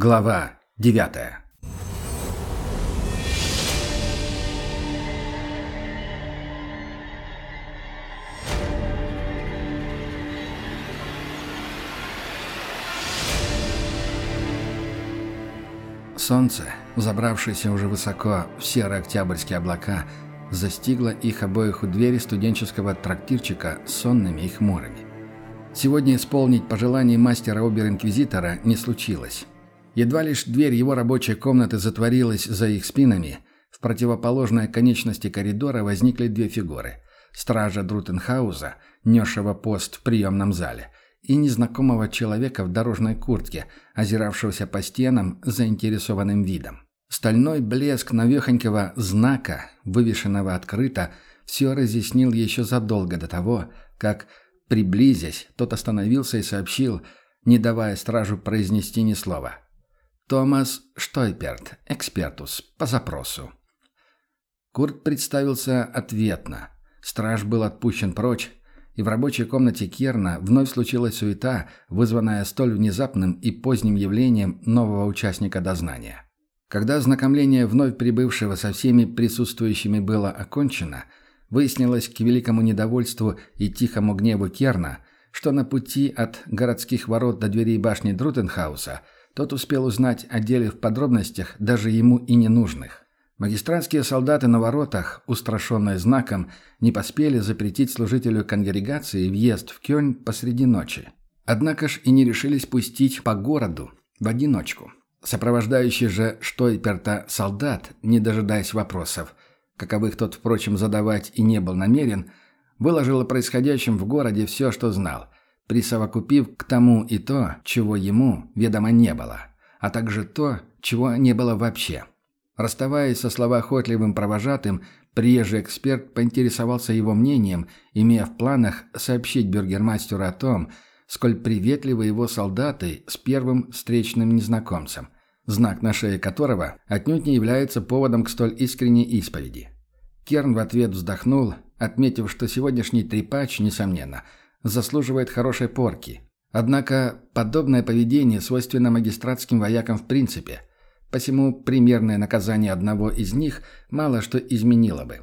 Глава девятая Солнце, забравшееся уже высоко в серые октябрьские облака, застигло их обоих у двери студенческого трактирчика сонными и хмурыми. Сегодня исполнить пожелание мастера обер-инквизитора не случилось. Едва лишь дверь его рабочей комнаты затворилась за их спинами, в противоположной конечности коридора возникли две фигуры. Стража Друтенхауза, несшего пост в приемном зале, и незнакомого человека в дорожной куртке, озиравшегося по стенам заинтересованным видом. Стальной блеск навехонького знака, вывешенного открыто, все разъяснил еще задолго до того, как, приблизясь, тот остановился и сообщил, не давая стражу произнести ни слова – Томас Штойперт, экспертус, по запросу. Курт представился ответно. Страж был отпущен прочь, и в рабочей комнате Керна вновь случилась суета, вызванная столь внезапным и поздним явлением нового участника дознания. Когда ознакомление вновь прибывшего со всеми присутствующими было окончено, выяснилось к великому недовольству и тихому гневу Керна, что на пути от городских ворот до дверей башни Друтенхауса – тот успел узнать о деле в подробностях, даже ему и ненужных. Магистратские солдаты на воротах, устрашенные знаком, не поспели запретить служителю конгрегации въезд в Кёльн посреди ночи. Однако ж и не решились пустить по городу в одиночку. Сопровождающий же Штойперта солдат, не дожидаясь вопросов, каковых тот, впрочем, задавать и не был намерен, выложил о происходящем в городе все, что знал – присовокупив к тому и то, чего ему ведомо не было, а также то, чего не было вообще. Расставаясь со словоохотливым провожатым, приезжий эксперт поинтересовался его мнением, имея в планах сообщить бюргермастеру о том, сколь приветливы его солдаты с первым встречным незнакомцем, знак на шее которого отнюдь не является поводом к столь искренней исповеди. Керн в ответ вздохнул, отметив, что сегодняшний трепач, несомненно, заслуживает хорошей порки. Однако подобное поведение свойственно магистратским воякам в принципе, посему примерное наказание одного из них мало что изменило бы.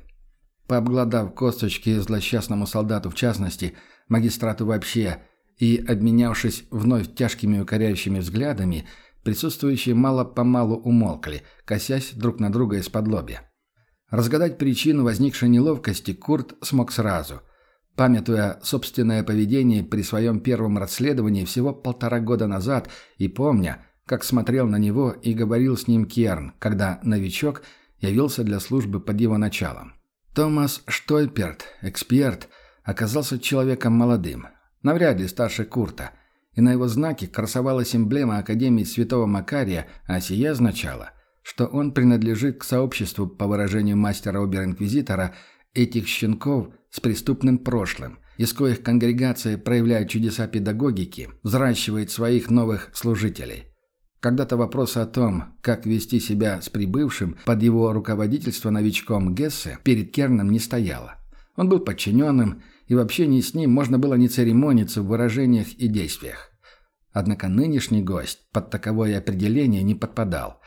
Пообгладав косточки злосчастному солдату в частности, магистрату вообще, и обменявшись вновь тяжкими укоряющими взглядами, присутствующие мало-помалу умолкли, косясь друг на друга из-под лобья. Разгадать причину возникшей неловкости Курт смог сразу – Памятуя собственное поведение при своем первом расследовании всего полтора года назад и помня, как смотрел на него и говорил с ним Керн, когда новичок явился для службы под его началом. Томас Штойперт, эксперт, оказался человеком молодым, навряд ли старше Курта, и на его знаке красовалась эмблема Академии Святого Макария, а сия означало, что он принадлежит к сообществу, по выражению мастера обер-инквизитора, этих щенков – с преступным прошлым, из коих конгрегация проявляет чудеса педагогики, взращивает своих новых служителей. Когда-то вопрос о том, как вести себя с прибывшим под его руководительство новичком Гессе перед Керном не стояло. Он был подчиненным, и в общении с ним можно было не церемониться в выражениях и действиях. Однако нынешний гость под таковое определение не подпадал.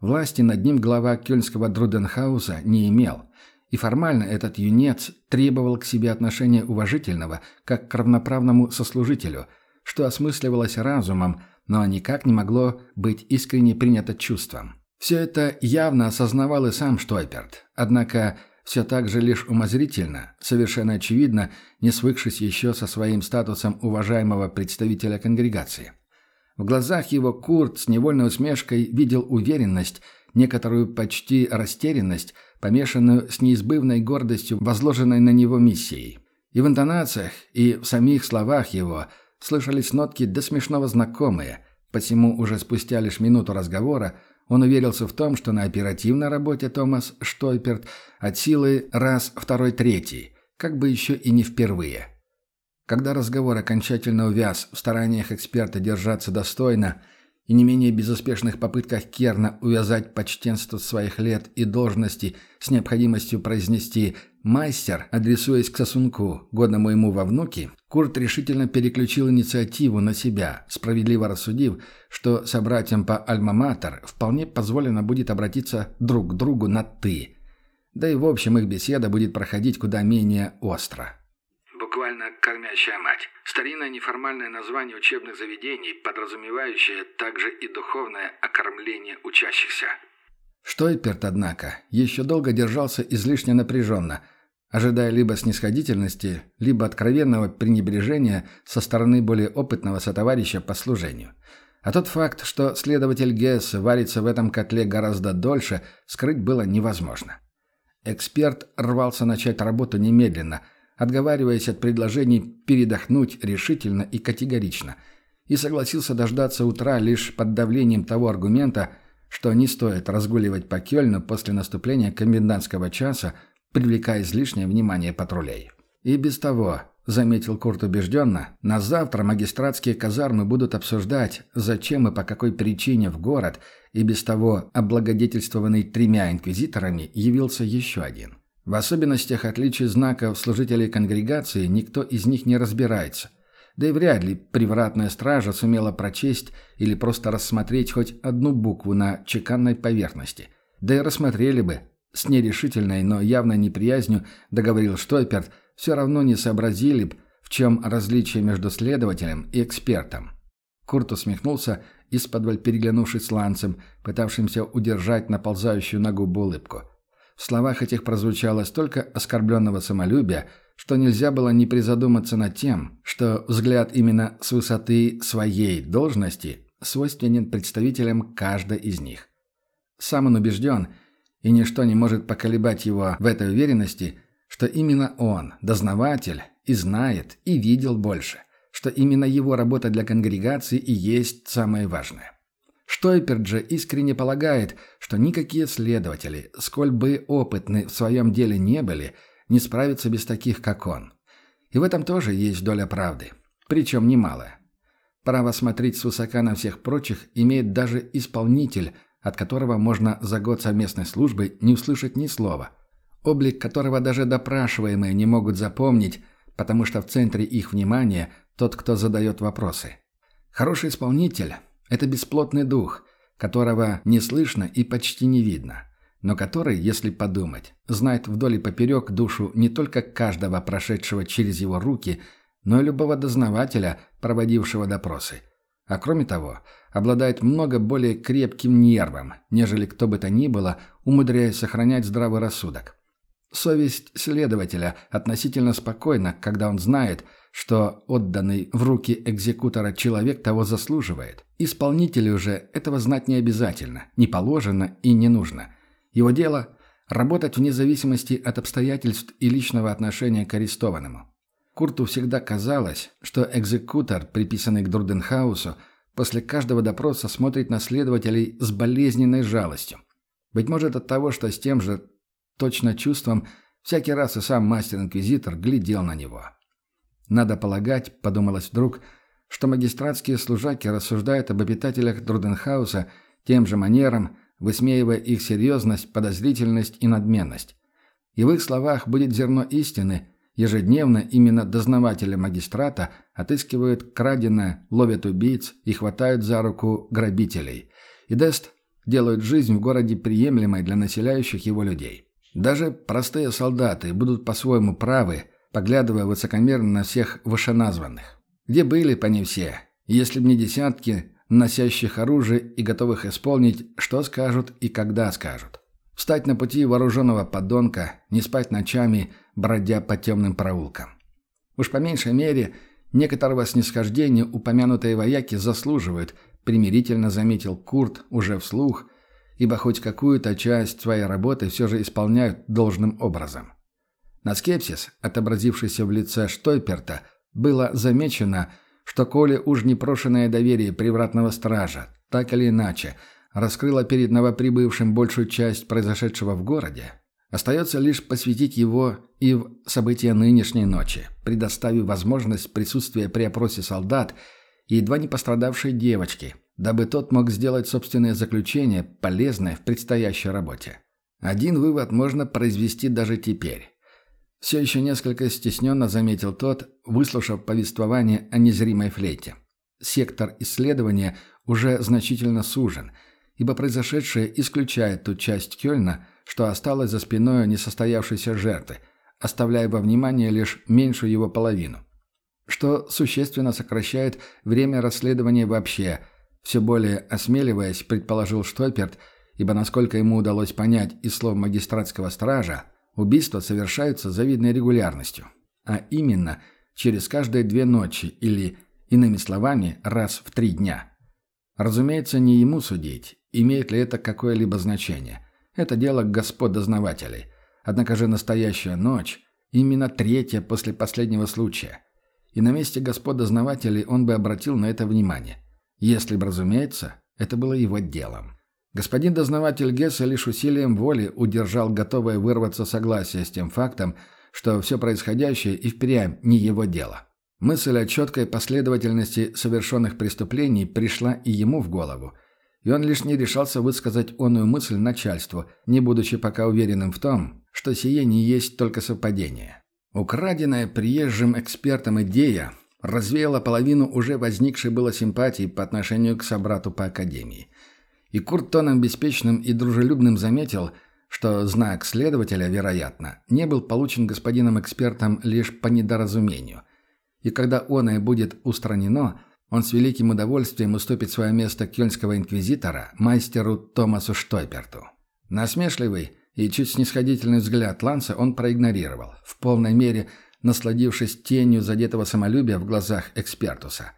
Власти над ним глава кёльнского Друденхауса не имел – и формально этот юнец требовал к себе отношения уважительного, как к равноправному сослужителю, что осмысливалось разумом, но никак не могло быть искренне принято чувством. Все это явно осознавал и сам Штойперт, однако все так же лишь умозрительно, совершенно очевидно, не свыкшись еще со своим статусом уважаемого представителя конгрегации. В глазах его Курт с невольной усмешкой видел уверенность, некоторую почти растерянность, помешанную с неизбывной гордостью, возложенной на него миссией. И в интонациях, и в самих словах его слышались нотки до смешного знакомые, посему уже спустя лишь минуту разговора он уверился в том, что на оперативной работе Томас Штойперт от силы раз, второй, третий, как бы еще и не впервые. Когда разговор окончательно увяз в стараниях эксперта держаться достойно и не менее безуспешных попытках Керна увязать почтенство своих лет и должности с необходимостью произнести «мастер», адресуясь к сосунку, годному ему во внуки, Курт решительно переключил инициативу на себя, справедливо рассудив, что собратьям по «Альма-Матер» вполне позволено будет обратиться друг к другу на «ты». Да и в общем их беседа будет проходить куда менее остро буквально «кормящая мать». Старинное неформальное название учебных заведений, подразумевающее также и духовное окормление учащихся. Штойперт, однако, еще долго держался излишне напряженно, ожидая либо снисходительности, либо откровенного пренебрежения со стороны более опытного сотоварища по служению. А тот факт, что следователь Гесс варится в этом котле гораздо дольше, скрыть было невозможно. Эксперт рвался начать работу немедленно – отговариваясь от предложений передохнуть решительно и категорично, и согласился дождаться утра лишь под давлением того аргумента, что не стоит разгуливать по Кёльну после наступления комендантского часа, привлекая излишнее внимание патрулей. И без того, заметил Курт убежденно, на завтра магистратские казармы будут обсуждать, зачем и по какой причине в город, и без того облагодетельствованный тремя инквизиторами, явился еще один – в особенностях отличий знаков служителей конгрегации никто из них не разбирается. Да и вряд ли привратная стража сумела прочесть или просто рассмотреть хоть одну букву на чеканной поверхности. Да и рассмотрели бы. С нерешительной, но явной неприязнью договорил Штойперт, все равно не сообразили б, в чем различие между следователем и экспертом. Курт усмехнулся, из-под переглянувшись с Ланцем, пытавшимся удержать наползающую на губу улыбку – в словах этих прозвучало столько оскорбленного самолюбия, что нельзя было не призадуматься над тем, что взгляд именно с высоты своей должности свойственен представителям каждой из них. Сам он убежден, и ничто не может поколебать его в этой уверенности, что именно он, дознаватель, и знает, и видел больше, что именно его работа для конгрегации и есть самое важное. Штойперт же искренне полагает, что никакие следователи, сколь бы опытны в своем деле не были, не справятся без таких, как он. И в этом тоже есть доля правды, причем немалая. Право смотреть свысока на всех прочих имеет даже исполнитель, от которого можно за год совместной службы не услышать ни слова, облик которого даже допрашиваемые не могут запомнить, потому что в центре их внимания тот, кто задает вопросы. Хороший исполнитель это бесплотный дух, которого не слышно и почти не видно, но который, если подумать, знает вдоль и поперек душу не только каждого прошедшего через его руки, но и любого дознавателя, проводившего допросы. А кроме того, обладает много более крепким нервом, нежели кто бы то ни было, умудряясь сохранять здравый рассудок. Совесть следователя относительно спокойна, когда он знает – что отданный в руки экзекутора человек того заслуживает. Исполнителю же этого знать не обязательно, не положено и не нужно. Его дело – работать вне зависимости от обстоятельств и личного отношения к арестованному. Курту всегда казалось, что экзекутор, приписанный к Дурденхаусу, после каждого допроса смотрит на следователей с болезненной жалостью. Быть может от того, что с тем же точно чувством всякий раз и сам мастер-инквизитор глядел на него. Надо полагать, подумалось вдруг, что магистратские служаки рассуждают об обитателях Друденхауса тем же манером, высмеивая их серьезность, подозрительность и надменность. И в их словах будет зерно истины, ежедневно именно дознаватели магистрата отыскивают краденое, ловят убийц и хватают за руку грабителей. И Дест делают жизнь в городе приемлемой для населяющих его людей. Даже простые солдаты будут по-своему правы – поглядывая высокомерно на всех вышеназванных. Где были по не все? Если б не десятки, носящих оружие и готовых исполнить, что скажут и когда скажут. Встать на пути вооруженного подонка, не спать ночами, бродя по темным проулкам. Уж по меньшей мере, некоторого снисхождения упомянутые вояки заслуживают, примирительно заметил Курт уже вслух, ибо хоть какую-то часть своей работы все же исполняют должным образом. На скепсис, отобразившийся в лице Штойперта, было замечено, что коли уж непрошенное доверие привратного стража, так или иначе, раскрыло перед новоприбывшим большую часть произошедшего в городе, остается лишь посвятить его и в события нынешней ночи, предоставив возможность присутствия при опросе солдат и едва не пострадавшей девочки, дабы тот мог сделать собственное заключение, полезное в предстоящей работе. Один вывод можно произвести даже теперь. Все еще несколько стесненно заметил тот, выслушав повествование о незримой флейте. Сектор исследования уже значительно сужен, ибо произошедшее исключает ту часть Кёльна, что осталось за спиной несостоявшейся жертвы, оставляя во внимание лишь меньшую его половину. Что существенно сокращает время расследования вообще, все более осмеливаясь, предположил Штойперт, ибо, насколько ему удалось понять из слов магистратского стража, убийства совершаются завидной регулярностью. А именно, через каждые две ночи или, иными словами, раз в три дня. Разумеется, не ему судить, имеет ли это какое-либо значение. Это дело господ дознавателей. Однако же настоящая ночь – именно третья после последнего случая. И на месте господ дознавателей он бы обратил на это внимание. Если бы, разумеется, это было его делом. Господин дознаватель Гесса лишь усилием воли удержал готовое вырваться согласие с тем фактом, что все происходящее и впрямь не его дело. Мысль о четкой последовательности совершенных преступлений пришла и ему в голову, и он лишь не решался высказать оную мысль начальству, не будучи пока уверенным в том, что сие не есть только совпадение. Украденная приезжим экспертом идея развеяла половину уже возникшей было симпатии по отношению к собрату по академии. И Курт тоном беспечным и дружелюбным заметил, что знак следователя, вероятно, не был получен господином экспертом лишь по недоразумению. И когда оное будет устранено, он с великим удовольствием уступит свое место кёльнского инквизитора мастеру Томасу Штойперту. Насмешливый и чуть снисходительный взгляд Ланса он проигнорировал, в полной мере насладившись тенью задетого самолюбия в глазах экспертуса,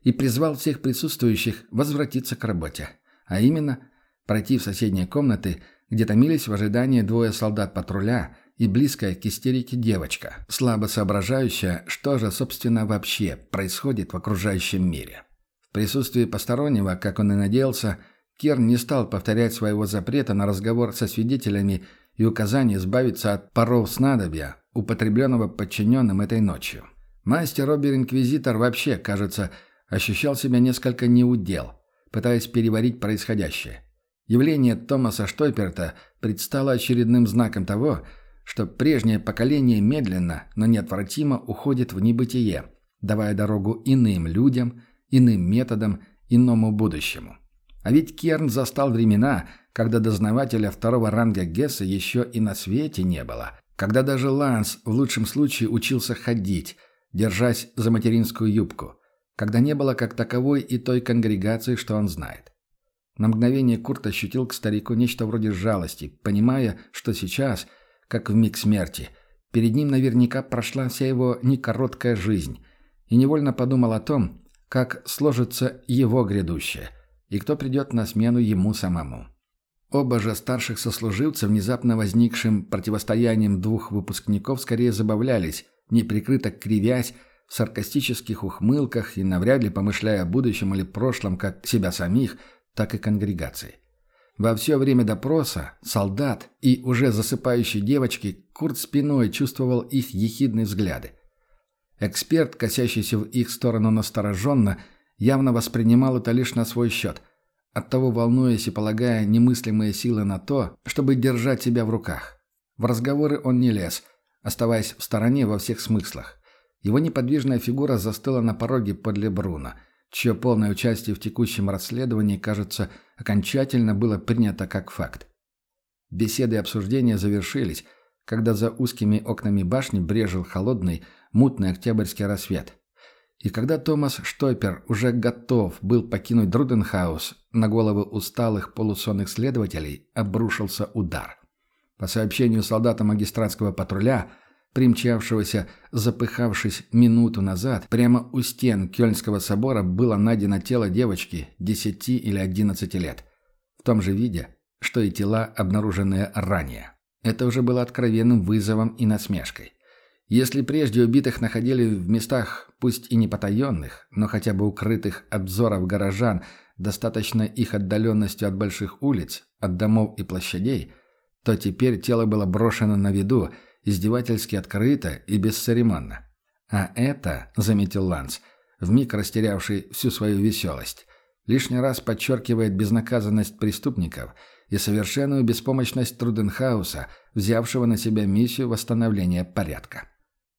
и призвал всех присутствующих возвратиться к работе а именно пройти в соседние комнаты, где томились в ожидании двое солдат патруля и близкая к истерике девочка, слабо соображающая, что же, собственно, вообще происходит в окружающем мире. В присутствии постороннего, как он и надеялся, Керн не стал повторять своего запрета на разговор со свидетелями и указание избавиться от паров снадобья, употребленного подчиненным этой ночью. Мастер Обер-Инквизитор вообще, кажется, ощущал себя несколько неудел, пытаясь переварить происходящее. Явление Томаса Штойперта предстало очередным знаком того, что прежнее поколение медленно, но неотвратимо уходит в небытие, давая дорогу иным людям, иным методам, иному будущему. А ведь Керн застал времена, когда дознавателя второго ранга Гесса еще и на свете не было, когда даже Ланс в лучшем случае учился ходить, держась за материнскую юбку, когда не было как таковой и той конгрегации, что он знает. На мгновение Курт ощутил к старику нечто вроде жалости, понимая, что сейчас, как в миг смерти, перед ним наверняка прошла вся его некороткая жизнь, и невольно подумал о том, как сложится его грядущее, и кто придет на смену ему самому. Оба же старших сослуживца внезапно возникшим противостоянием двух выпускников скорее забавлялись, неприкрыто кривясь, в саркастических ухмылках и навряд ли помышляя о будущем или прошлом как себя самих, так и конгрегации. Во все время допроса солдат и уже засыпающей девочки Курт спиной чувствовал их ехидные взгляды. Эксперт, косящийся в их сторону настороженно, явно воспринимал это лишь на свой счет, оттого волнуясь и полагая немыслимые силы на то, чтобы держать себя в руках. В разговоры он не лез, оставаясь в стороне во всех смыслах. Его неподвижная фигура застыла на пороге подле Бруна, чье полное участие в текущем расследовании, кажется, окончательно было принято как факт. Беседы и обсуждения завершились, когда за узкими окнами башни брежил холодный, мутный октябрьский рассвет. И когда Томас Штойпер уже готов был покинуть Друденхаус, на головы усталых полусонных следователей обрушился удар. По сообщению солдата магистратского патруля – примчавшегося, запыхавшись минуту назад, прямо у стен Кёльнского собора было найдено тело девочки 10 или 11 лет. В том же виде, что и тела, обнаруженные ранее. Это уже было откровенным вызовом и насмешкой. Если прежде убитых находили в местах, пусть и не потаенных, но хотя бы укрытых от взоров горожан, достаточно их отдаленностью от больших улиц, от домов и площадей, то теперь тело было брошено на виду – издевательски открыто и бесцеремонно. А это, заметил Ланс, вмиг растерявший всю свою веселость, лишний раз подчеркивает безнаказанность преступников и совершенную беспомощность Труденхауса, взявшего на себя миссию восстановления порядка.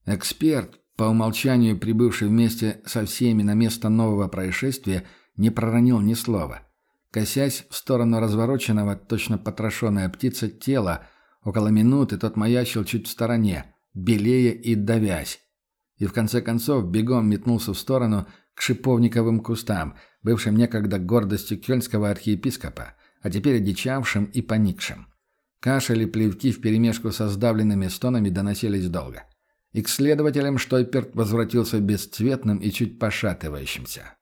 Эксперт, по умолчанию прибывший вместе со всеми на место нового происшествия, не проронил ни слова. Косясь в сторону развороченного, точно потрошенная птица тела, около минуты тот маячил чуть в стороне, белее и давясь. И в конце концов бегом метнулся в сторону к шиповниковым кустам, бывшим некогда гордостью кельнского архиепископа, а теперь одичавшим и поникшим. Кашель и плевки вперемешку со сдавленными стонами доносились долго. И к следователям Штойперт возвратился бесцветным и чуть пошатывающимся.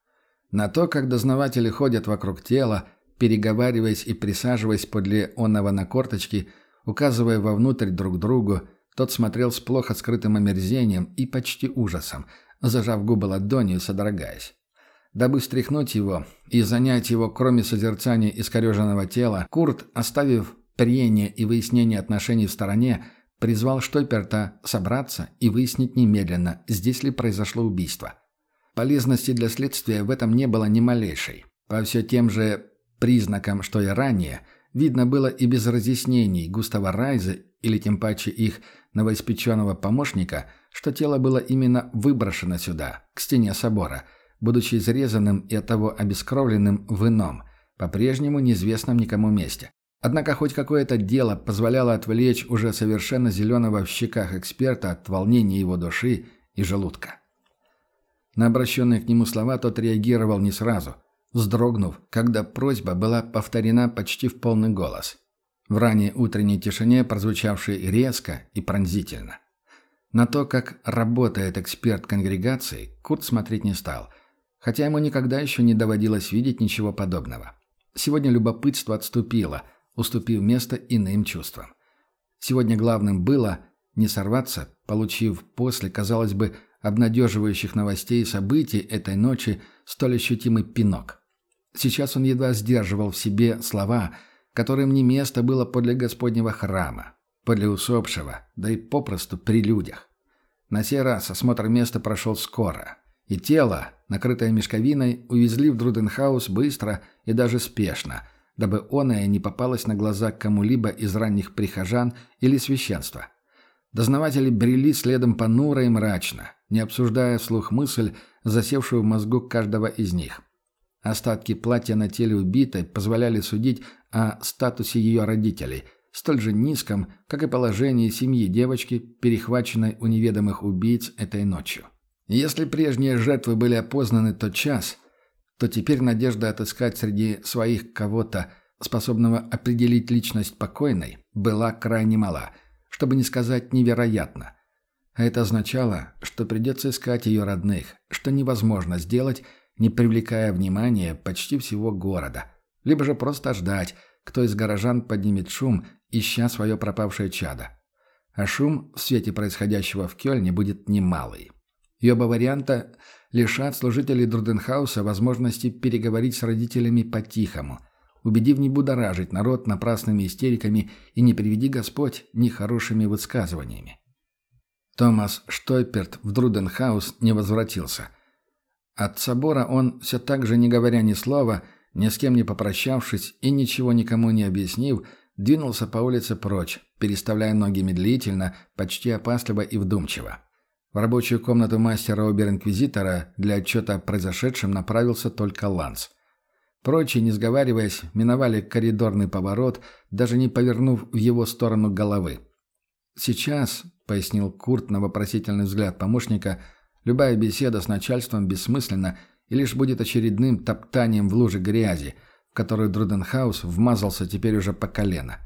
На то, как дознаватели ходят вокруг тела, переговариваясь и присаживаясь подле онного на корточки, указывая вовнутрь друг другу, тот смотрел с плохо скрытым омерзением и почти ужасом, зажав губы ладонью, содрогаясь. Дабы стряхнуть его и занять его, кроме созерцания искореженного тела, Курт, оставив прение и выяснение отношений в стороне, призвал Штойперта собраться и выяснить немедленно, здесь ли произошло убийство. Полезности для следствия в этом не было ни малейшей. По все тем же признакам, что и ранее, видно было и без разъяснений Густава Райза или тем паче их новоиспеченного помощника, что тело было именно выброшено сюда, к стене собора, будучи изрезанным и оттого обескровленным в ином, по-прежнему неизвестном никому месте. Однако хоть какое-то дело позволяло отвлечь уже совершенно зеленого в щеках эксперта от волнения его души и желудка. На обращенные к нему слова тот реагировал не сразу, вздрогнув, когда просьба была повторена почти в полный голос в ранней утренней тишине, прозвучавшей резко и пронзительно. На то, как работает эксперт конгрегации, Курт смотреть не стал, хотя ему никогда еще не доводилось видеть ничего подобного. Сегодня любопытство отступило, уступив место иным чувствам. Сегодня главным было не сорваться, получив после, казалось бы, обнадеживающих новостей и событий этой ночи столь ощутимый пинок. Сейчас он едва сдерживал в себе слова – которым не место было подле Господнего храма, подле усопшего, да и попросту при людях. На сей раз осмотр места прошел скоро, и тело, накрытое мешковиной, увезли в Друденхаус быстро и даже спешно, дабы оное не попалось на глаза кому-либо из ранних прихожан или священства. Дознаватели брели следом понуро и мрачно, не обсуждая вслух мысль, засевшую в мозгу каждого из них. Остатки платья на теле убитой позволяли судить о статусе ее родителей, столь же низком, как и положении семьи девочки, перехваченной у неведомых убийц этой ночью. Если прежние жертвы были опознаны тот час, то теперь надежда отыскать среди своих кого-то, способного определить личность покойной, была крайне мала, чтобы не сказать невероятно. А это означало, что придется искать ее родных, что невозможно сделать, не привлекая внимания почти всего города – либо же просто ждать, кто из горожан поднимет шум, ища свое пропавшее чадо. А шум в свете происходящего в Кёльне будет немалый. И оба варианта лишат служителей Друденхауса возможности переговорить с родителями по-тихому, убедив не будоражить народ напрасными истериками и не приведи Господь нехорошими высказываниями. Томас Штойперт в Друденхаус не возвратился. От собора он, все так же не говоря ни слова, ни с кем не попрощавшись и ничего никому не объяснив, двинулся по улице прочь, переставляя ноги медлительно, почти опасливо и вдумчиво. В рабочую комнату мастера обер-инквизитора для отчета о произошедшем направился только Ланс. Прочие, не сговариваясь, миновали коридорный поворот, даже не повернув в его сторону головы. «Сейчас», — пояснил Курт на вопросительный взгляд помощника, — «любая беседа с начальством бессмысленна и лишь будет очередным топтанием в луже грязи, в которую Друденхаус вмазался теперь уже по колено.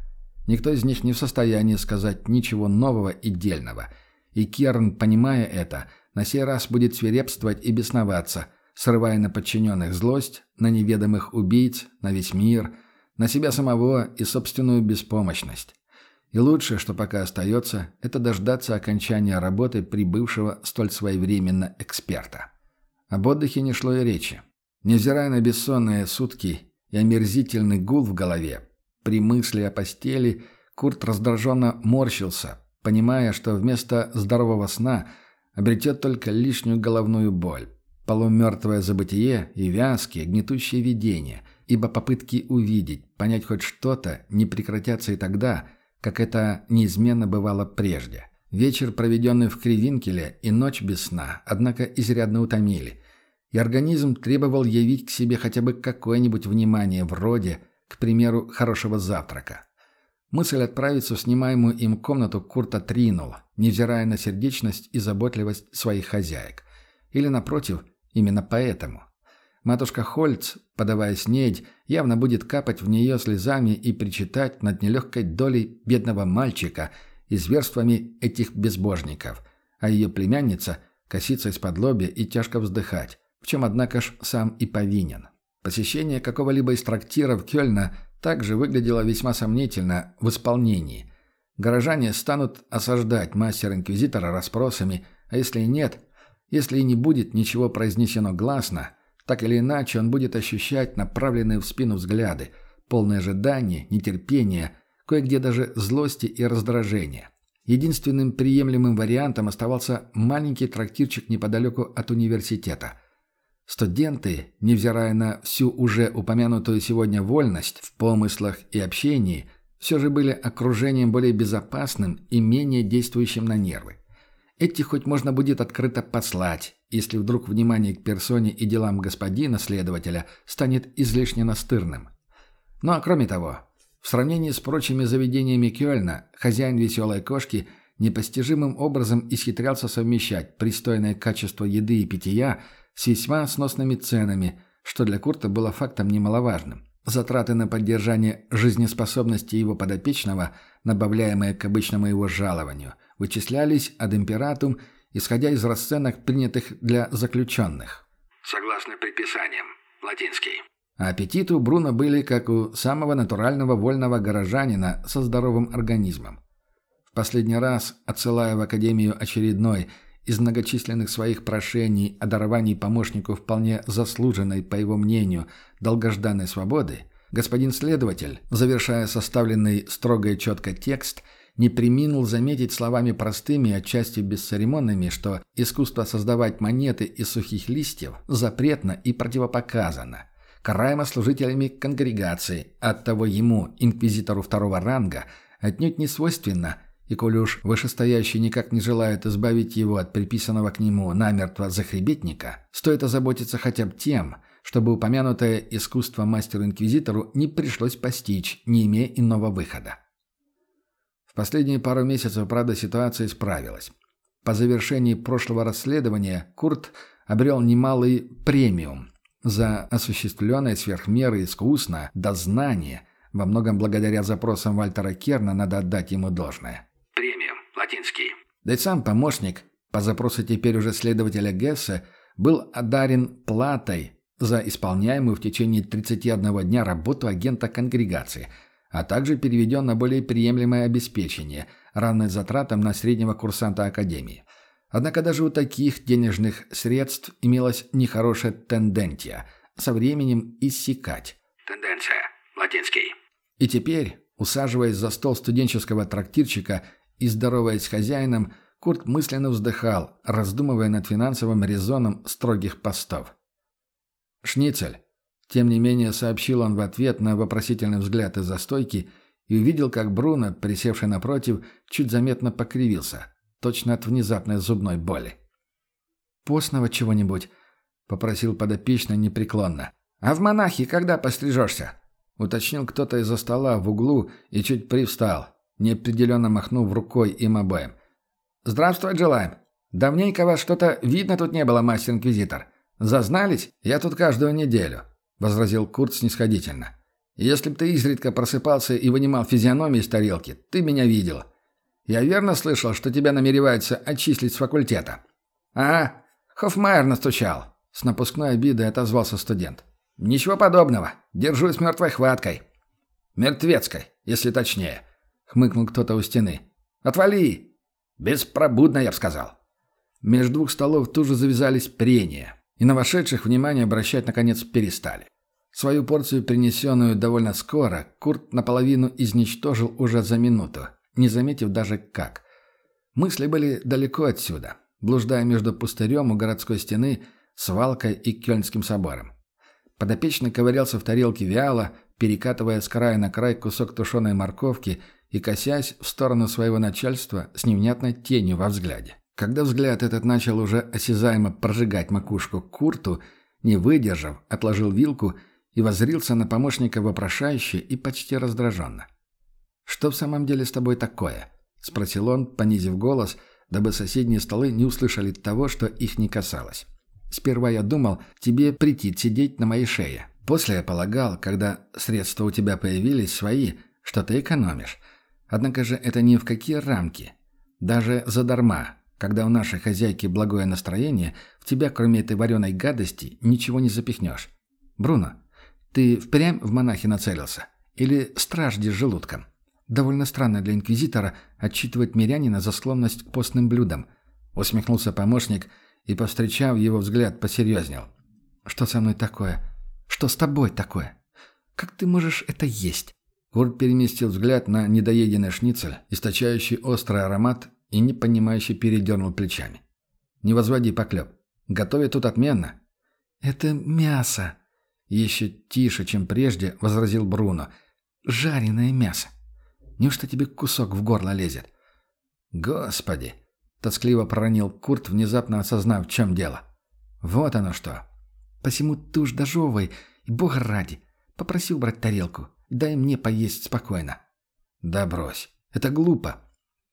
Никто из них не в состоянии сказать ничего нового и дельного. И Керн, понимая это, на сей раз будет свирепствовать и бесноваться, срывая на подчиненных злость, на неведомых убийц, на весь мир, на себя самого и собственную беспомощность. И лучшее, что пока остается, это дождаться окончания работы прибывшего столь своевременно эксперта. Об отдыхе не шло и речи. Невзирая на бессонные сутки и омерзительный гул в голове, при мысли о постели Курт раздраженно морщился, понимая, что вместо здорового сна обретет только лишнюю головную боль. полумертвое забытие и вязкие, гнетущие видения, ибо попытки увидеть, понять хоть что-то не прекратятся и тогда, как это неизменно бывало прежде. Вечер, проведенный в Кривинкеле, и ночь без сна, однако изрядно утомили, и организм требовал явить к себе хотя бы какое-нибудь внимание вроде, к примеру, хорошего завтрака. Мысль отправиться в снимаемую им комнату Курта тринула, невзирая на сердечность и заботливость своих хозяек. Или, напротив, именно поэтому. Матушка Хольц, подавая снедь, явно будет капать в нее слезами и причитать над нелегкой долей бедного мальчика и зверствами этих безбожников, а ее племянница коситься из-под лобья и тяжко вздыхать, в чем, однако ж, сам и повинен. Посещение какого-либо из трактиров Кёльна также выглядело весьма сомнительно в исполнении. Горожане станут осаждать мастера-инквизитора расспросами, а если и нет, если и не будет ничего произнесено гласно, так или иначе он будет ощущать направленные в спину взгляды, полное ожидания, нетерпения, кое-где даже злости и раздражения. Единственным приемлемым вариантом оставался маленький трактирчик неподалеку от университета – Студенты, невзирая на всю уже упомянутую сегодня вольность в помыслах и общении, все же были окружением более безопасным и менее действующим на нервы. Эти хоть можно будет открыто послать, если вдруг внимание к персоне и делам господина следователя станет излишне настырным. Ну а кроме того, в сравнении с прочими заведениями Кёльна, хозяин веселой кошки непостижимым образом исхитрялся совмещать пристойное качество еды и питья – с весьма сносными ценами, что для Курта было фактом немаловажным. Затраты на поддержание жизнеспособности его подопечного, набавляемые к обычному его жалованию, вычислялись ad императум, исходя из расценок, принятых для заключенных. Согласно предписаниям. Латинский. А аппетиты у Бруно были как у самого натурального вольного горожанина со здоровым организмом. В последний раз, отсылая в Академию очередной – из многочисленных своих прошений о даровании помощнику вполне заслуженной, по его мнению, долгожданной свободы, господин следователь, завершая составленный строго и четко текст, не приминул заметить словами простыми и отчасти бесцеремонными, что искусство создавать монеты из сухих листьев запретно и противопоказано, караемо служителями конгрегации, оттого ему, инквизитору второго ранга, отнюдь не свойственно – и коли уж вышестоящий никак не желает избавить его от приписанного к нему намертво захребетника, стоит озаботиться хотя бы тем, чтобы упомянутое искусство мастеру-инквизитору не пришлось постичь, не имея иного выхода. В последние пару месяцев, правда, ситуация исправилась. По завершении прошлого расследования Курт обрел немалый премиум за осуществленное сверхмеры искусно дознание, во многом благодаря запросам Вальтера Керна надо отдать ему должное. Латинский. Да и сам помощник, по запросу теперь уже следователя Гесса, был одарен платой за исполняемую в течение 31 дня работу агента конгрегации, а также переведен на более приемлемое обеспечение, равное затратам на среднего курсанта Академии. Однако даже у таких денежных средств имелась нехорошая тенденция – со временем иссякать. Тенденция. Латинский. И теперь, усаживаясь за стол студенческого трактирчика и, здороваясь с хозяином, Курт мысленно вздыхал, раздумывая над финансовым резоном строгих постов. «Шницель», тем не менее сообщил он в ответ на вопросительный взгляд из-за стойки и увидел, как Бруно, присевший напротив, чуть заметно покривился, точно от внезапной зубной боли. «Постного чего-нибудь», — попросил подопечный непреклонно. «А в монахи когда пострижешься?» — уточнил кто-то из-за стола в углу и чуть привстал, неопределенно махнув рукой им обоим. «Здравствовать желаем. Давненько вас что-то видно тут не было, мастер-инквизитор. Зазнались? Я тут каждую неделю», — возразил Курт снисходительно. «Если б ты изредка просыпался и вынимал физиономии из тарелки, ты меня видел. Я верно слышал, что тебя намереваются отчислить с факультета?» «А, Хоффмайер настучал», — с напускной обидой отозвался студент. «Ничего подобного. Держусь мертвой хваткой. Мертвецкой, если точнее хмыкнул кто-то у стены. «Отвали!» «Беспробудно, я бы сказал». Между двух столов тут же завязались прения, и на вошедших внимание обращать наконец перестали. Свою порцию, принесенную довольно скоро, Курт наполовину изничтожил уже за минуту, не заметив даже как. Мысли были далеко отсюда. Блуждая между пустырем у городской стены, свалкой и Кёльнским собором. Подопечный ковырялся в тарелке вяло, перекатывая с края на край кусок тушеной морковки и косясь в сторону своего начальства с невнятной тенью во взгляде. Когда взгляд этот начал уже осязаемо прожигать макушку Курту, не выдержав, отложил вилку и воззрился на помощника вопрошающе и почти раздраженно. «Что в самом деле с тобой такое?» — спросил он, понизив голос, дабы соседние столы не услышали того, что их не касалось. «Сперва я думал, тебе притит сидеть на моей шее. После я полагал, когда средства у тебя появились свои, что ты экономишь. Однако же это ни в какие рамки. Даже задарма, когда у нашей хозяйки благое настроение, в тебя, кроме этой вареной гадости, ничего не запихнешь. Бруно, ты впрямь в монахи нацелился? Или стражди с желудком?» Довольно странно для инквизитора отчитывать мирянина за склонность к постным блюдам. Усмехнулся помощник и, повстречав его взгляд, посерьезнел. «Что со мной такое? Что с тобой такое? Как ты можешь это есть?» Курт переместил взгляд на недоеденный шницель, источающий острый аромат, и непонимающе передернул плечами. «Не возводи поклеп. Готовят тут отменно». «Это мясо», — еще тише, чем прежде, возразил Бруно. «Жареное мясо. Неужто тебе кусок в горло лезет?» «Господи!» — тоскливо проронил Курт, внезапно осознав, в чем дело. «Вот оно что!» «Посему уж дожевывай, и бога ради. Попроси убрать тарелку. Дай мне поесть спокойно». «Да брось. Это глупо».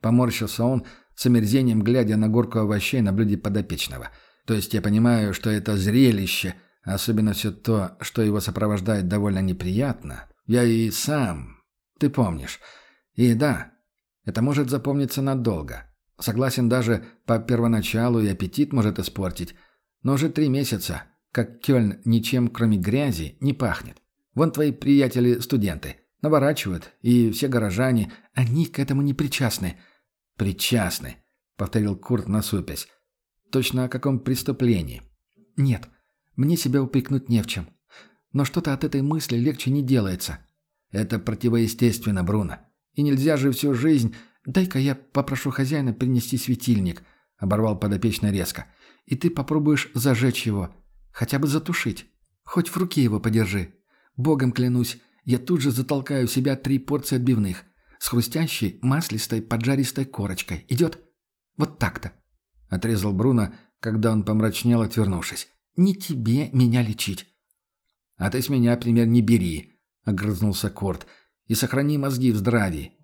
Поморщился он, с омерзением глядя на горку овощей на блюде подопечного. «То есть я понимаю, что это зрелище, особенно все то, что его сопровождает довольно неприятно. Я и сам... Ты помнишь, и да, это может запомниться надолго. Согласен даже по первоначалу и аппетит может испортить. Но уже три месяца, как Кёльн ничем кроме грязи не пахнет. Вон твои приятели-студенты. Наворачивают, и все горожане, они к этому не причастны. «Причастны», — повторил Курт насупясь. «Точно о каком преступлении?» «Нет, мне себя упрекнуть не в чем. Но что-то от этой мысли легче не делается». «Это противоестественно, Бруно. И нельзя же всю жизнь... Дай-ка я попрошу хозяина принести светильник», — оборвал подопечный резко. «И ты попробуешь зажечь его. Хотя бы затушить. Хоть в руке его подержи. Богом клянусь, я тут же затолкаю в себя три порции отбивных. С хрустящей, маслистой, поджаристой корочкой. Идет? Вот так-то». Отрезал Бруно, когда он помрачнел, отвернувшись. «Не тебе меня лечить». «А ты с меня пример не бери», — огрызнулся Корт и сохрани мозги в здравии.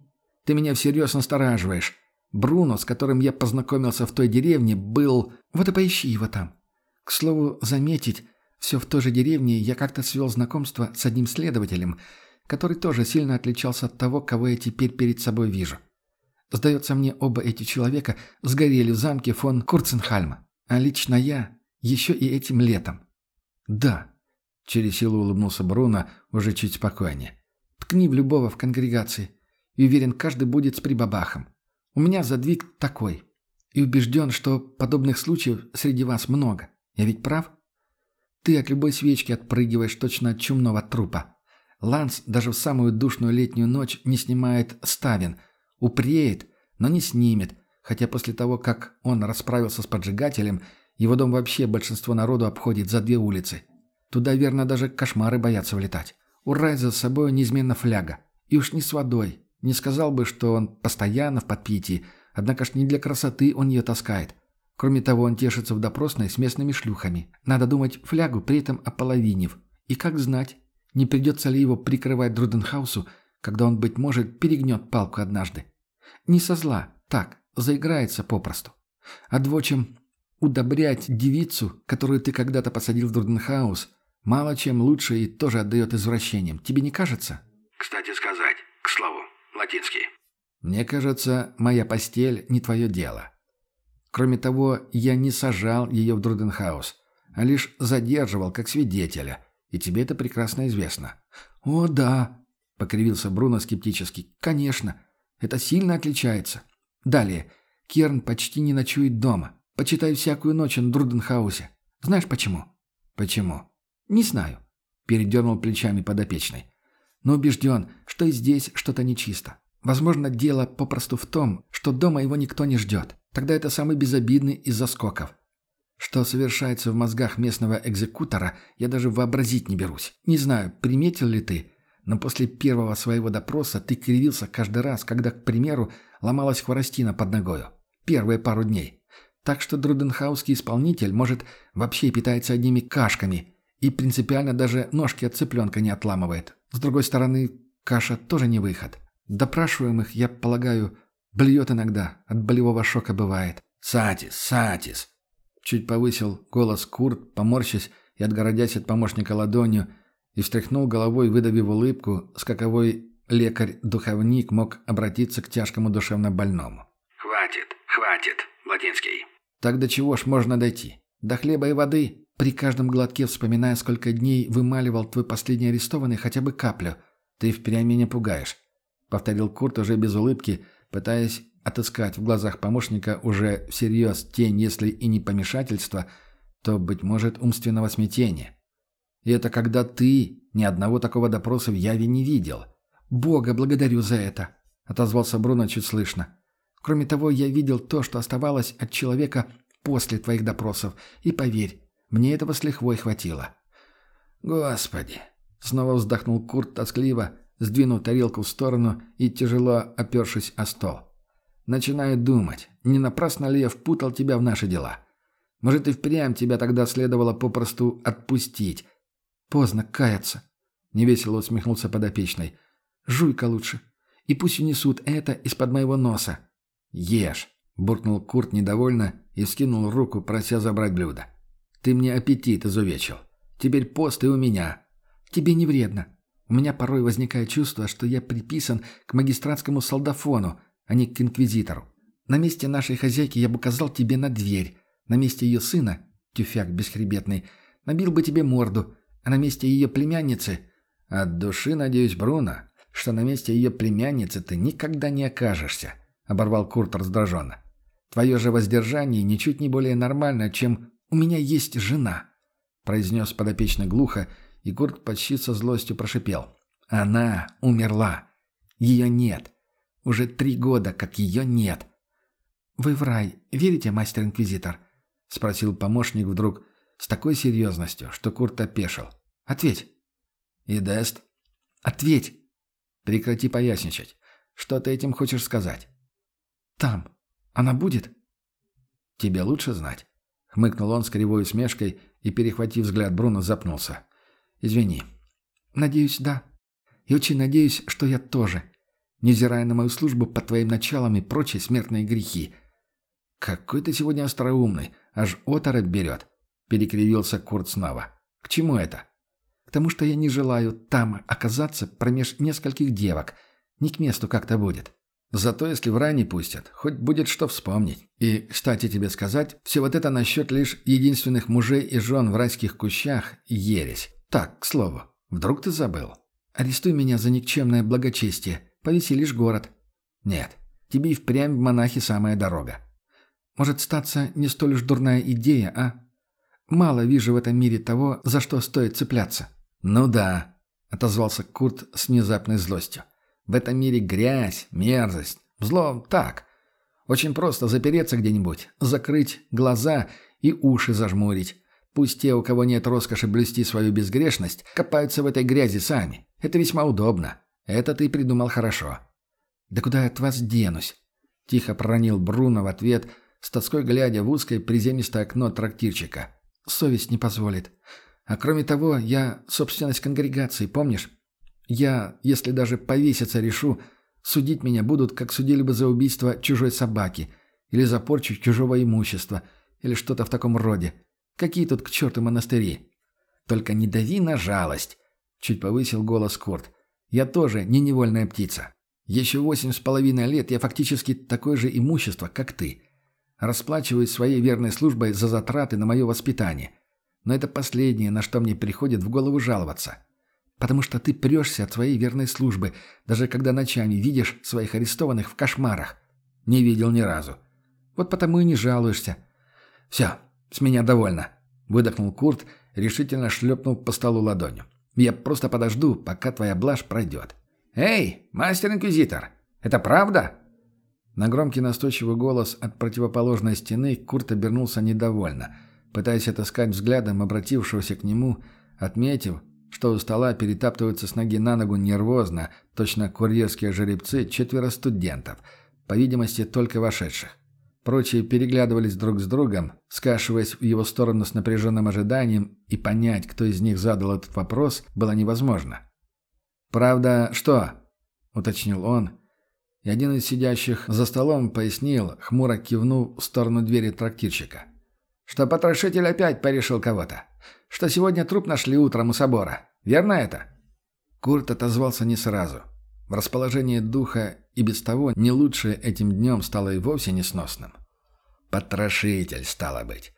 Ты меня всерьез настораживаешь. Бруно, с которым я познакомился в той деревне, был... Вот и поищи его там. К слову, заметить, все в той же деревне я как-то свел знакомство с одним следователем, который тоже сильно отличался от того, кого я теперь перед собой вижу. Сдается мне, оба эти человека сгорели в замке фон Курценхальма, а лично я еще и этим летом. Да, через силу улыбнулся Бруно уже чуть спокойнее. Ткни в любого в конгрегации. И уверен, каждый будет с прибабахом. У меня задвиг такой. И убежден, что подобных случаев среди вас много. Я ведь прав? Ты от любой свечки отпрыгиваешь точно от чумного трупа. Ланс даже в самую душную летнюю ночь не снимает ставен. Упреет, но не снимет. Хотя после того, как он расправился с поджигателем, его дом вообще большинство народу обходит за две улицы. Туда, верно, даже кошмары боятся влетать. У Райза с собой неизменно фляга. И уж не с водой. Не сказал бы, что он постоянно в подпитии, однако ж не для красоты он ее таскает. Кроме того, он тешится в допросной с местными шлюхами. Надо думать, флягу при этом ополовинив. И как знать, не придется ли его прикрывать Друденхаусу, когда он, быть может, перегнет палку однажды. Не со зла, так, заиграется попросту. А двочем удобрять девицу, которую ты когда-то посадил в Друденхаус, Мало чем лучше и тоже отдает извращением. Тебе не кажется? Кстати сказать, к слову, латинский. Мне кажется, моя постель не твое дело. Кроме того, я не сажал ее в Друденхаус, а лишь задерживал как свидетеля, и тебе это прекрасно известно. «О, да», — покривился Бруно скептически, — «конечно, это сильно отличается. Далее, Керн почти не ночует дома, почитай всякую ночь на Друденхаусе. Знаешь почему?» «Почему?» «Не знаю», — передернул плечами подопечный. «Но убежден, что и здесь что-то нечисто. Возможно, дело попросту в том, что дома его никто не ждет. Тогда это самый безобидный из заскоков. Что совершается в мозгах местного экзекутора, я даже вообразить не берусь. Не знаю, приметил ли ты, но после первого своего допроса ты кривился каждый раз, когда, к примеру, ломалась хворостина под ногою. Первые пару дней. Так что Друденхаусский исполнитель, может, вообще питается одними кашками и принципиально даже ножки от цыпленка не отламывает. С другой стороны, каша тоже не выход. Допрашиваемых, я полагаю, блюет иногда, от болевого шока бывает. «Сатис, Сатис!» Чуть повысил голос Курт, поморщась и отгородясь от помощника ладонью, и встряхнул головой, выдавив улыбку, с каковой лекарь-духовник мог обратиться к тяжкому душевно больному. «Хватит, хватит, Латинский». «Так до чего ж можно дойти? До хлеба и воды?» При каждом глотке, вспоминая, сколько дней вымаливал твой последний арестованный хотя бы каплю. Ты впрямь меня пугаешь», — повторил Курт уже без улыбки, пытаясь отыскать в глазах помощника уже всерьез тень, если и не помешательства, то, быть может, умственного смятения. И это когда ты ни одного такого допроса в Яве не видел. «Бога благодарю за это», — отозвался Бруно чуть слышно. «Кроме того, я видел то, что оставалось от человека после твоих допросов, и поверь, мне этого с лихвой хватило». «Господи!» — снова вздохнул Курт тоскливо, сдвинув тарелку в сторону и тяжело опершись о стол. «Начинаю думать, не напрасно ли я впутал тебя в наши дела? Может, и впрямь тебя тогда следовало попросту отпустить, Поздно каяться. Невесело усмехнулся подопечный. Жуй-ка лучше. И пусть унесут это из-под моего носа. Ешь. Буркнул Курт недовольно и вскинул руку, прося забрать блюдо. «Ты мне аппетит изувечил. Теперь пост и у меня. Тебе не вредно. У меня порой возникает чувство, что я приписан к магистратскому солдафону, а не к инквизитору. На месте нашей хозяйки я бы указал тебе на дверь. На месте ее сына, тюфяк бесхребетный, набил бы тебе морду, а на месте ее племянницы... От души надеюсь, Бруно, что на месте ее племянницы ты никогда не окажешься, — оборвал Курт раздраженно. Твое же воздержание ничуть не более нормально, чем «у меня есть жена», — произнес подопечный глухо, и Курт почти со злостью прошипел. «Она умерла. Ее нет. Уже три года, как ее нет». «Вы в рай верите, мастер-инквизитор?» — спросил помощник вдруг, с такой серьезностью, что Курт опешил. «Ответь!» «И Дест?» «Ответь!» «Прекрати поясничать. Что ты этим хочешь сказать?» «Там. Она будет?» «Тебе лучше знать», — хмыкнул он с кривой усмешкой и, перехватив взгляд Бруно, запнулся. «Извини». «Надеюсь, да. И очень надеюсь, что я тоже, невзирая на мою службу под твоим началом и прочие смертные грехи». «Какой ты сегодня остроумный, аж оторопь берет», — перекривился Курт снова. «К чему это?» «К тому, что я не желаю там оказаться промеж нескольких девок. Не к месту как-то будет. Зато если в рай не пустят, хоть будет что вспомнить. И, кстати тебе сказать, все вот это насчет лишь единственных мужей и жен в райских кущах — ересь. Так, к слову, вдруг ты забыл? Арестуй меня за никчемное благочестие, повеселишь город. Нет, тебе и впрямь в монахи самая дорога. Может, статься не столь уж дурная идея, а? Мало вижу в этом мире того, за что стоит цепляться». «Ну да», — отозвался Курт с внезапной злостью. «В этом мире грязь, мерзость, зло так. Очень просто запереться где-нибудь, закрыть глаза и уши зажмурить. Пусть те, у кого нет роскоши блюсти свою безгрешность, копаются в этой грязи сами. Это весьма удобно. Это ты придумал хорошо». «Да куда я от вас денусь?» — тихо проронил Бруно в ответ, с тоской глядя в узкое приземистое окно трактирчика. Совесть не позволит. А кроме того, я собственность конгрегации, помнишь? Я, если даже повеситься решу, судить меня будут, как судили бы за убийство чужой собаки или за порчу чужого имущества или что-то в таком роде. Какие тут к черту монастыри? Только не дави на жалость, чуть повысил голос Корт. Я тоже не невольная птица. Еще восемь с половиной лет я фактически такое же имущество, как ты. Расплачиваюсь своей верной службой за затраты на мое воспитание. Но это последнее, на что мне приходит в голову жаловаться. Потому что ты прешься от своей верной службы, даже когда ночами видишь своих арестованных в кошмарах. Не видел ни разу. Вот потому и не жалуешься. Все, с меня довольно. Выдохнул Курт, решительно шлепнул по столу ладонью. Я просто подожду, пока твоя блажь пройдет. «Эй, мастер-инквизитор, это правда?» На громкий настойчивый голос от противоположной стены Курт обернулся недовольно, пытаясь отыскать взглядом обратившегося к нему, отметив, что у стола перетаптываются с ноги на ногу нервозно, точно курьерские жеребцы, четверо студентов, по видимости, только вошедших. Прочие переглядывались друг с другом, скашиваясь в его сторону с напряженным ожиданием, и понять, кто из них задал этот вопрос, было невозможно. «Правда, что?» — уточнил он. И один из сидящих за столом пояснил, хмуро кивнув в сторону двери трактирщика. «Что потрошитель опять порешил кого-то что сегодня труп нашли утром у собора. Верно это?» Курт отозвался не сразу. В расположении духа и без того не лучше этим днем стало и вовсе несносным. Потрошитель, стало быть.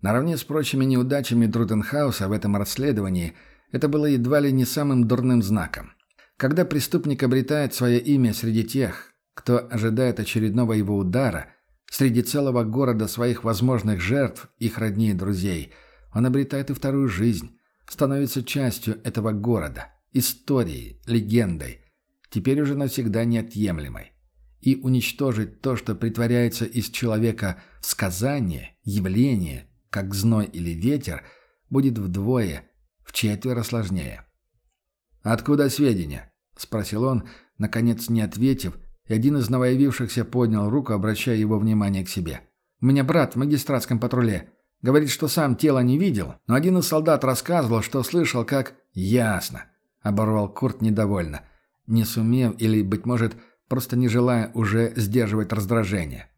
Наравне с прочими неудачами Трутенхауса в этом расследовании это было едва ли не самым дурным знаком. Когда преступник обретает свое имя среди тех, кто ожидает очередного его удара, среди целого города своих возможных жертв, их родней и друзей – он обретает и вторую жизнь, становится частью этого города, историей, легендой, теперь уже навсегда неотъемлемой. И уничтожить то, что притворяется из человека в сказание, явление, как зной или ветер, будет вдвое, в четверо сложнее. «Откуда сведения?» — спросил он, наконец не ответив, и один из новоявившихся поднял руку, обращая его внимание к себе. «У меня брат в магистратском патруле. Говорит, что сам тело не видел, но один из солдат рассказывал, что слышал, как «Ясно», — оборвал Курт недовольно, не сумев или, быть может, просто не желая уже сдерживать раздражение.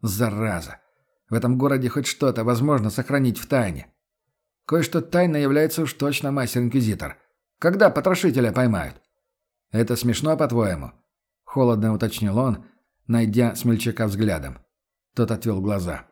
«Зараза! В этом городе хоть что-то возможно сохранить в тайне. Кое-что тайно является уж точно мастер-инквизитор. Когда потрошителя поймают?» «Это смешно, по-твоему?» — холодно уточнил он, найдя смельчака взглядом. Тот отвел глаза.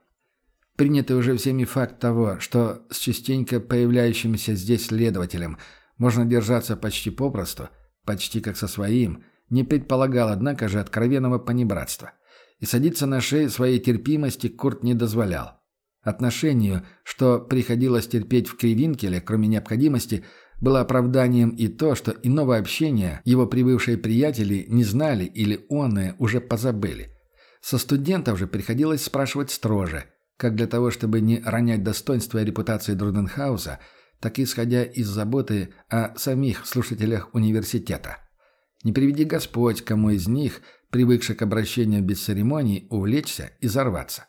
Принятый уже всеми факт того, что с частенько появляющимся здесь следователем можно держаться почти попросту, почти как со своим, не предполагал, однако же, откровенного понебратства. И садиться на шею своей терпимости Курт не дозволял. Отношению, что приходилось терпеть в Кривинкеле, кроме необходимости, было оправданием и то, что иного общения его прибывшие приятели не знали или оные уже позабыли. Со студентов же приходилось спрашивать строже – как для того, чтобы не ронять достоинство и репутации Друденхауса, так и исходя из заботы о самих слушателях университета. Не приведи Господь, кому из них, привыкших к обращению без церемоний, увлечься и взорваться.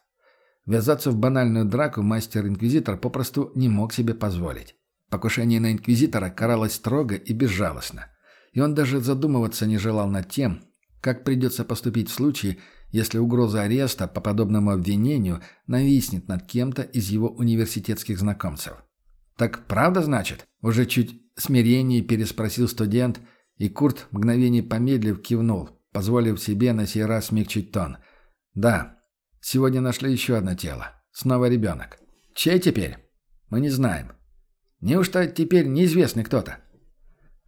Ввязаться в банальную драку мастер-инквизитор попросту не мог себе позволить. Покушение на инквизитора каралось строго и безжалостно. И он даже задумываться не желал над тем, как придется поступить в случае, если угроза ареста по подобному обвинению нависнет над кем-то из его университетских знакомцев. «Так правда, значит?» – уже чуть смирение переспросил студент, и Курт, мгновение помедлив, кивнул, позволив себе на сей раз смягчить тон. «Да, сегодня нашли еще одно тело. Снова ребенок. Чей теперь? Мы не знаем. Неужто теперь неизвестный кто-то?»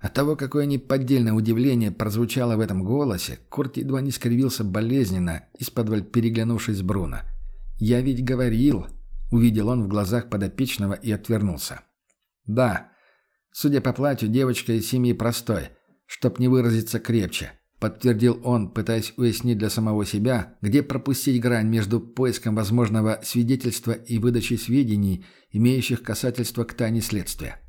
От того, какое неподдельное удивление прозвучало в этом голосе, Курт едва не скривился болезненно, из-под переглянувшись с Бруно. «Я ведь говорил...» — увидел он в глазах подопечного и отвернулся. «Да, судя по платью, девочка из семьи простой, чтоб не выразиться крепче», — подтвердил он, пытаясь уяснить для самого себя, где пропустить грань между поиском возможного свидетельства и выдачей сведений, имеющих касательство к тайне следствия.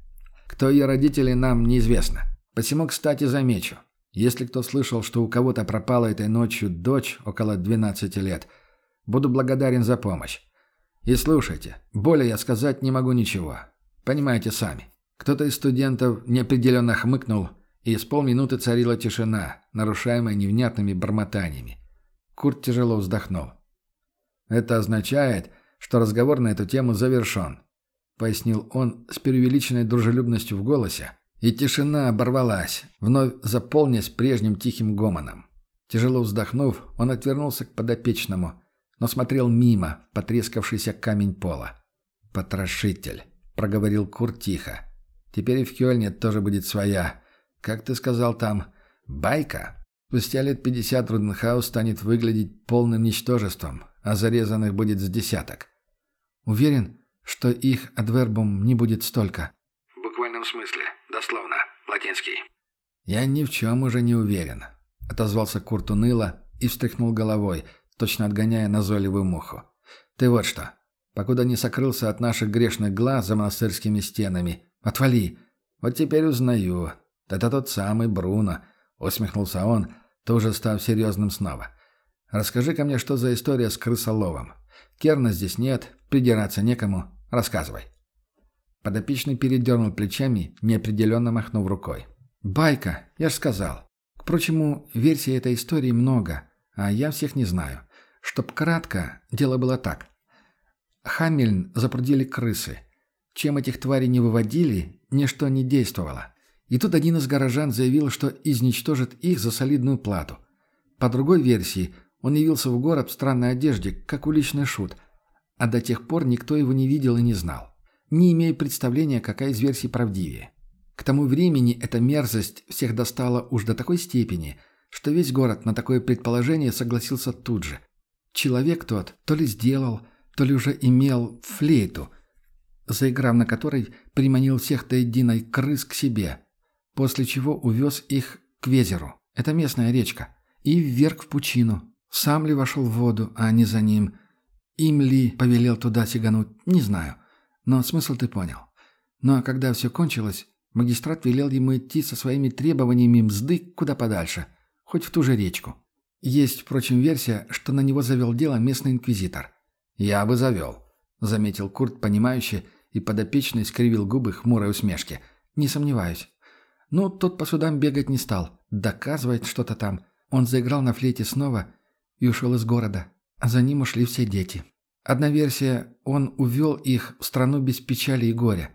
Кто ее родители, нам неизвестно. Посему, кстати, замечу. Если кто слышал, что у кого-то пропала этой ночью дочь около 12 лет, буду благодарен за помощь. И слушайте, более я сказать не могу ничего. Понимаете сами. Кто-то из студентов неопределенно хмыкнул, и с полминуты царила тишина, нарушаемая невнятными бормотаниями. Курт тяжело вздохнул. Это означает, что разговор на эту тему завершен. — пояснил он с преувеличенной дружелюбностью в голосе, и тишина оборвалась, вновь заполнясь прежним тихим гомоном. Тяжело вздохнув, он отвернулся к подопечному, но смотрел мимо, потрескавшийся камень пола. «Потрошитель», — проговорил Курт тихо. «Теперь и в Кёльне тоже будет своя. Как ты сказал там? Байка?» Спустя лет пятьдесят Руденхаус станет выглядеть полным ничтожеством, а зарезанных будет с десяток. «Уверен, что их адвербум не будет столько. В буквальном смысле, дословно, латинский. Я ни в чем уже не уверен, отозвался Курт уныло и встряхнул головой, точно отгоняя назойливую муху. Ты вот что. покуда не сокрылся от наших грешных глаз за монастырскими стенами. Отвали! Вот теперь узнаю. Это тот самый Бруно, усмехнулся он, тоже став серьезным снова. Расскажи-ка мне, что за история с крысоловом. Керна здесь нет, придираться некому. Рассказывай. Подопечный передернул плечами, неопределенно махнув рукой. «Байка, я ж сказал. Прочему, версий этой истории много, а я всех не знаю. Чтоб кратко, дело было так. Хамельн запрудили крысы. Чем этих тварей не выводили, ничто не действовало. И тут один из горожан заявил, что изничтожит их за солидную плату. По другой версии, он явился в город в странной одежде, как уличный шут, а до тех пор никто его не видел и не знал не имея представления, какая из версий правдивее. К тому времени эта мерзость всех достала уж до такой степени, что весь город на такое предположение согласился тут же. Человек тот то ли сделал, то ли уже имел флейту, заиграв на которой приманил всех до единой крыс к себе, после чего увез их к Везеру, это местная речка, и вверх в пучину. Сам ли вошел в воду, а не за ним? Им ли повелел туда сигануть, не знаю. Но смысл ты понял. Ну а когда все кончилось, магистрат велел ему идти со своими требованиями мзды куда подальше, хоть в ту же речку. Есть, впрочем, версия, что на него завел дело местный инквизитор. «Я бы завел», — заметил Курт, понимающе, и подопечный скривил губы хмурой усмешки. «Не сомневаюсь. Ну, тот по судам бегать не стал. Доказывать что-то там. Он заиграл на флейте снова и ушел из города. А за ним ушли все дети. Одна версия – он увел их в страну без печали и горя.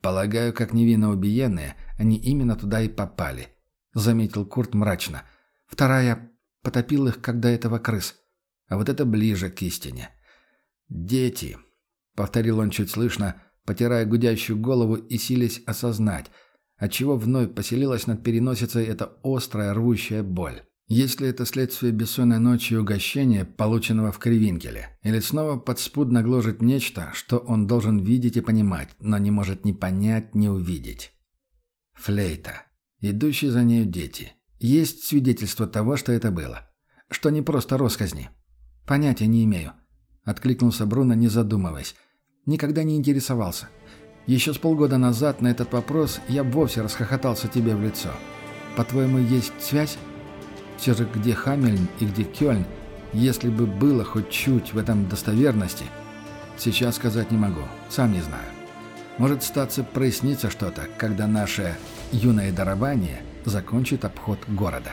Полагаю, как невинно убиенные, они именно туда и попали, заметил Курт мрачно. Вторая – потопил их, как до этого крыс. А вот это ближе к истине. «Дети», — повторил он чуть слышно, потирая гудящую голову и силясь осознать, отчего вновь поселилась над переносицей эта острая рвущая боль. Если это следствие бессонной ночи и угощения, полученного в Кривинкеле, или снова подспудно гложет нечто, что он должен видеть и понимать, но не может ни понять, ни увидеть. Флейта. Идущие за нею дети. Есть свидетельство того, что это было. Что не просто росказни. Понятия не имею. Откликнулся Бруно, не задумываясь. Никогда не интересовался. Еще с полгода назад на этот вопрос я вовсе расхохотался тебе в лицо. По-твоему, есть связь? Все же где Хамельн и где Кёльн, если бы было хоть чуть в этом достоверности, сейчас сказать не могу, сам не знаю. Может статься прояснится что-то, когда наше юное дарование закончит обход города.